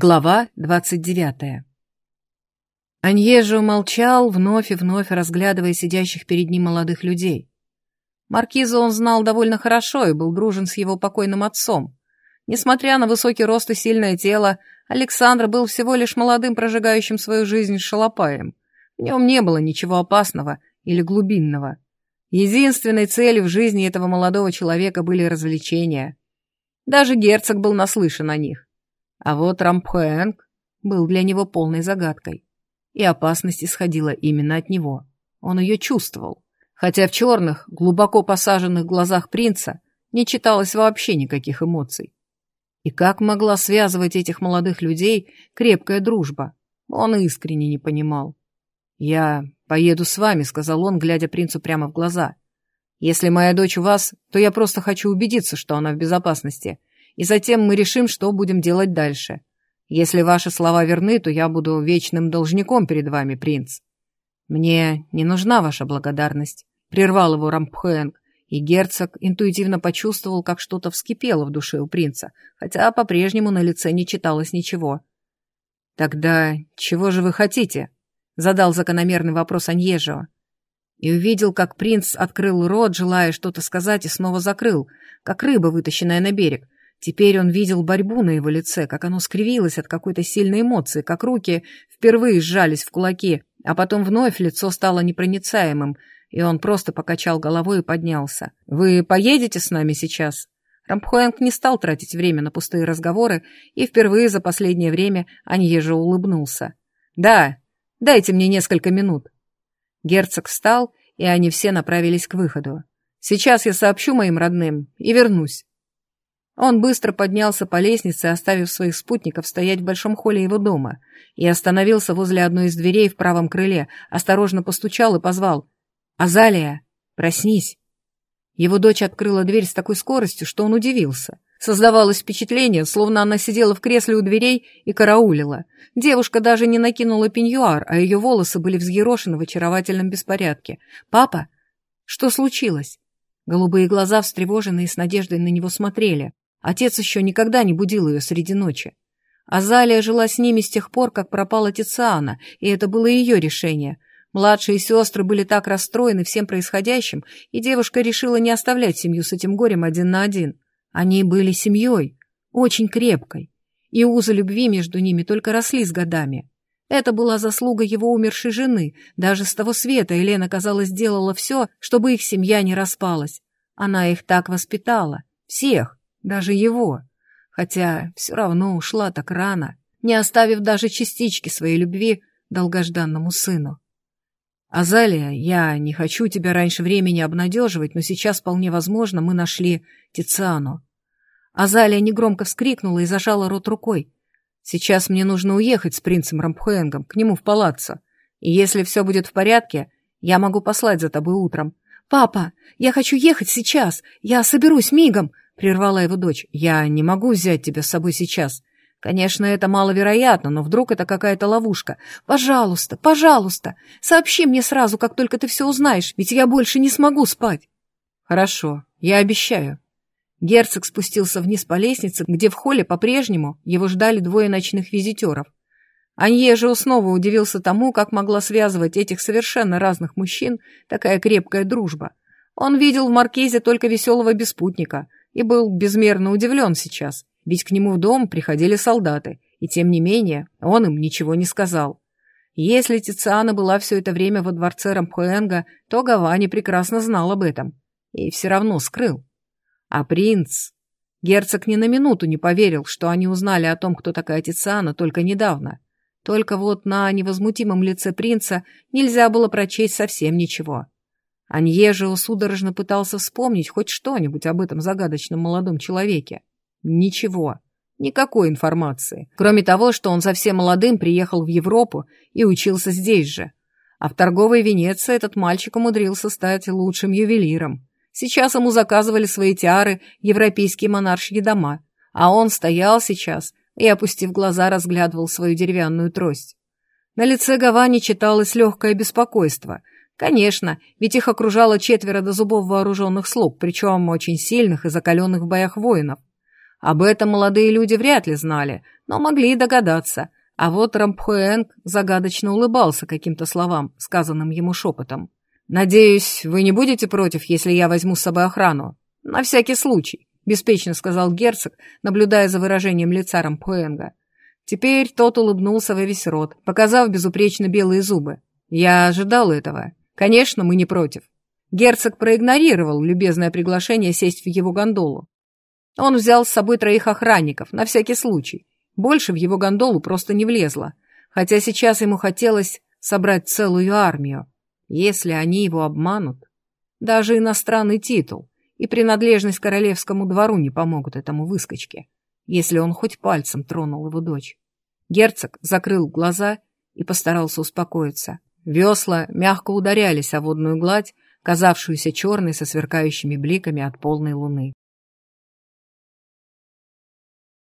Глава двадцать девятая. Аньежо молчал, вновь и вновь разглядывая сидящих перед ним молодых людей. Маркиза он знал довольно хорошо и был дружен с его покойным отцом. Несмотря на высокий рост и сильное тело, Александр был всего лишь молодым прожигающим свою жизнь шалопаем. В нем не было ничего опасного или глубинного. Единственной целью в жизни этого молодого человека были развлечения. Даже герцог был наслышан о них. А вот Рампхуэнг был для него полной загадкой. И опасность исходила именно от него. Он ее чувствовал. Хотя в черных, глубоко посаженных глазах принца не читалось вообще никаких эмоций. И как могла связывать этих молодых людей крепкая дружба? Он искренне не понимал. «Я поеду с вами», — сказал он, глядя принцу прямо в глаза. «Если моя дочь у вас, то я просто хочу убедиться, что она в безопасности, и затем мы решим, что будем делать дальше. Если ваши слова верны, то я буду вечным должником перед вами, принц. Мне не нужна ваша благодарность, прервал его Рампхуэнг, и герцог интуитивно почувствовал, как что-то вскипело в душе у принца, хотя по-прежнему на лице не читалось ничего. «Тогда чего же вы хотите?» — задал закономерный вопрос Аньежио. И увидел, как принц открыл рот, желая что-то сказать, и снова закрыл, как рыба, вытащенная на берег, Теперь он видел борьбу на его лице, как оно скривилось от какой-то сильной эмоции, как руки впервые сжались в кулаки, а потом вновь лицо стало непроницаемым, и он просто покачал головой и поднялся. «Вы поедете с нами сейчас?» Рампхуэнг не стал тратить время на пустые разговоры, и впервые за последнее время Аньежа улыбнулся. «Да, дайте мне несколько минут». Герцог встал, и они все направились к выходу. «Сейчас я сообщу моим родным и вернусь». Он быстро поднялся по лестнице, оставив своих спутников стоять в большом холле его дома, и остановился возле одной из дверей в правом крыле, осторожно постучал и позвал. «Азалия, проснись!» Его дочь открыла дверь с такой скоростью, что он удивился. Создавалось впечатление, словно она сидела в кресле у дверей и караулила. Девушка даже не накинула пеньюар, а ее волосы были взъерошены в очаровательном беспорядке. «Папа, что случилось?» Голубые глаза, встревоженные с надеждой на него, смотрели. Отец еще никогда не будил ее среди ночи. Азалия жила с ними с тех пор, как пропала Тициана, и это было ее решение. Младшие сестры были так расстроены всем происходящим, и девушка решила не оставлять семью с этим горем один на один. Они были семьей, очень крепкой, и узы любви между ними только росли с годами. Это была заслуга его умершей жены. Даже с того света Елена, казалось, сделала все, чтобы их семья не распалась. Она их так воспитала. Всех даже его, хотя все равно ушла так рано, не оставив даже частички своей любви долгожданному сыну. «Азалия, я не хочу тебя раньше времени обнадеживать, но сейчас вполне возможно мы нашли Тициану». Азалия негромко вскрикнула и зажала рот рукой. «Сейчас мне нужно уехать с принцем Рампхуэнгом к нему в палаццо, и если все будет в порядке, я могу послать за тобой утром». «Папа, я хочу ехать сейчас, я соберусь мигом», Прервала его дочь. «Я не могу взять тебя с собой сейчас. Конечно, это маловероятно, но вдруг это какая-то ловушка. Пожалуйста, пожалуйста, сообщи мне сразу, как только ты все узнаешь, ведь я больше не смогу спать». «Хорошо, я обещаю». Герцог спустился вниз по лестнице, где в холле по-прежнему его ждали двое ночных визитеров. Анье же снова удивился тому, как могла связывать этих совершенно разных мужчин такая крепкая дружба. Он видел в Маркизе только веселого беспутника — и был безмерно удивлен сейчас, ведь к нему в дом приходили солдаты, и тем не менее он им ничего не сказал. Если Тициана была все это время во дворце Рампхуэнга, то Гавани прекрасно знал об этом и все равно скрыл. А принц... Герцог ни на минуту не поверил, что они узнали о том, кто такая Тициана, только недавно. Только вот на невозмутимом лице принца нельзя было прочесть совсем ничего. Аньежио судорожно пытался вспомнить хоть что-нибудь об этом загадочном молодом человеке. Ничего. Никакой информации. Кроме того, что он совсем молодым приехал в Европу и учился здесь же. А в торговой Венеции этот мальчик умудрился стать лучшим ювелиром. Сейчас ему заказывали свои тиары европейские монаршьи дома, а он стоял сейчас и, опустив глаза, разглядывал свою деревянную трость. На лице Гавани читалось легкое беспокойство – Конечно, ведь их окружало четверо до зубов вооруженных слуг, причем очень сильных и закаленных в боях воинов. Об этом молодые люди вряд ли знали, но могли и догадаться. А вот Рампхуэнг загадочно улыбался каким-то словам, сказанным ему шепотом. «Надеюсь, вы не будете против, если я возьму с собой охрану? На всякий случай», — беспечно сказал герцог, наблюдая за выражением лица Рампхуэнга. Теперь тот улыбнулся во весь рот, показав безупречно белые зубы. «Я ожидал этого. Конечно, мы не против». Герцог проигнорировал любезное приглашение сесть в его гондолу. Он взял с собой троих охранников, на всякий случай, больше в его гондолу просто не влезло, хотя сейчас ему хотелось собрать целую армию. Если они его обманут, даже иностранный титул и принадлежность королевскому двору не помогут этому выскочке, если он хоть пальцем тронул его дочь. Герцог закрыл глаза и постарался успокоиться. Весла мягко ударялись о водную гладь, казавшуюся черной со сверкающими бликами от полной луны.